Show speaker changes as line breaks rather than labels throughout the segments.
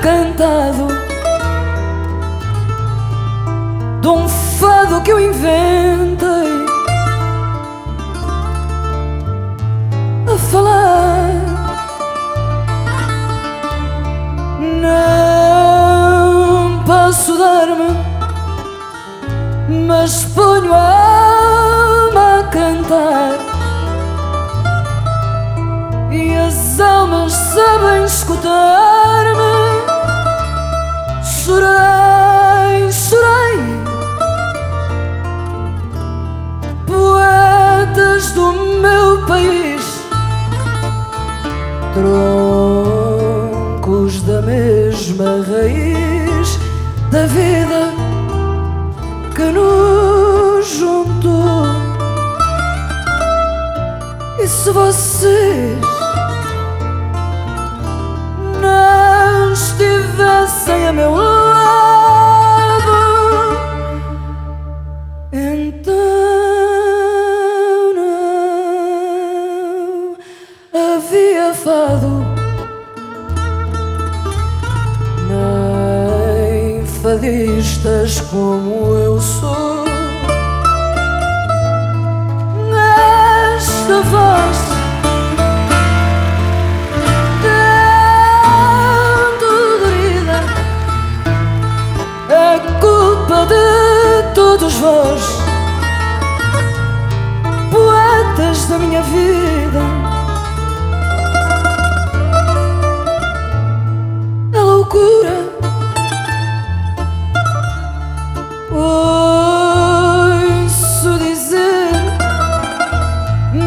cantado De um fado que eu inventei A falar. Não posso dar-me Mas ponho a alma a cantar. E as almas sabem escutar. Do meu país, troncos da mesma raiz da vida que nos juntou. E se vocês fado, nem fadistas como eu sou. Esta voz tanto dorida é culpa de todos vós, ouço dizer,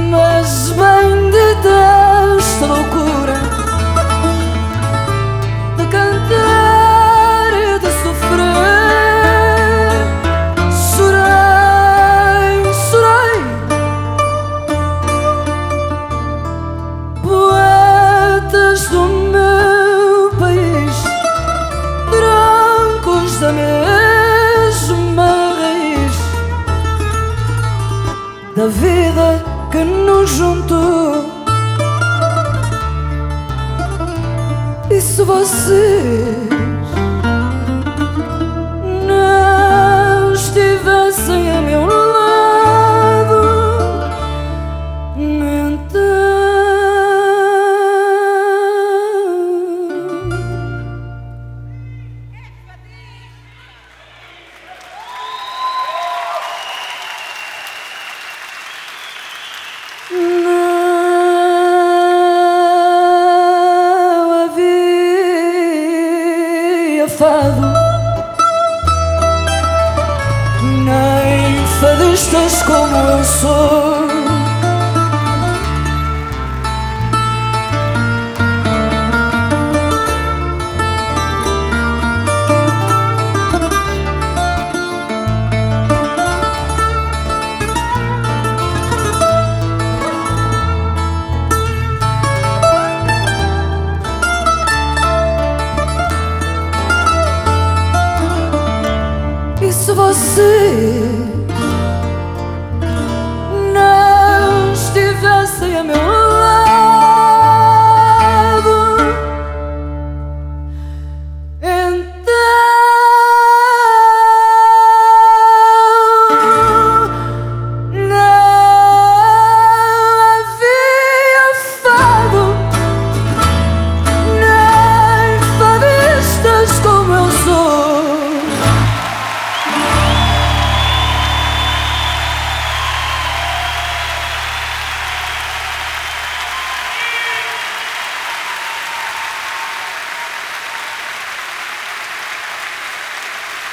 mas bem de desta loucura de cantar e de sofrer. Chorei, chorei, poetas do meu da vida que nos juntou. E se vocês enfado Na enfadistas como eu sou E se vocês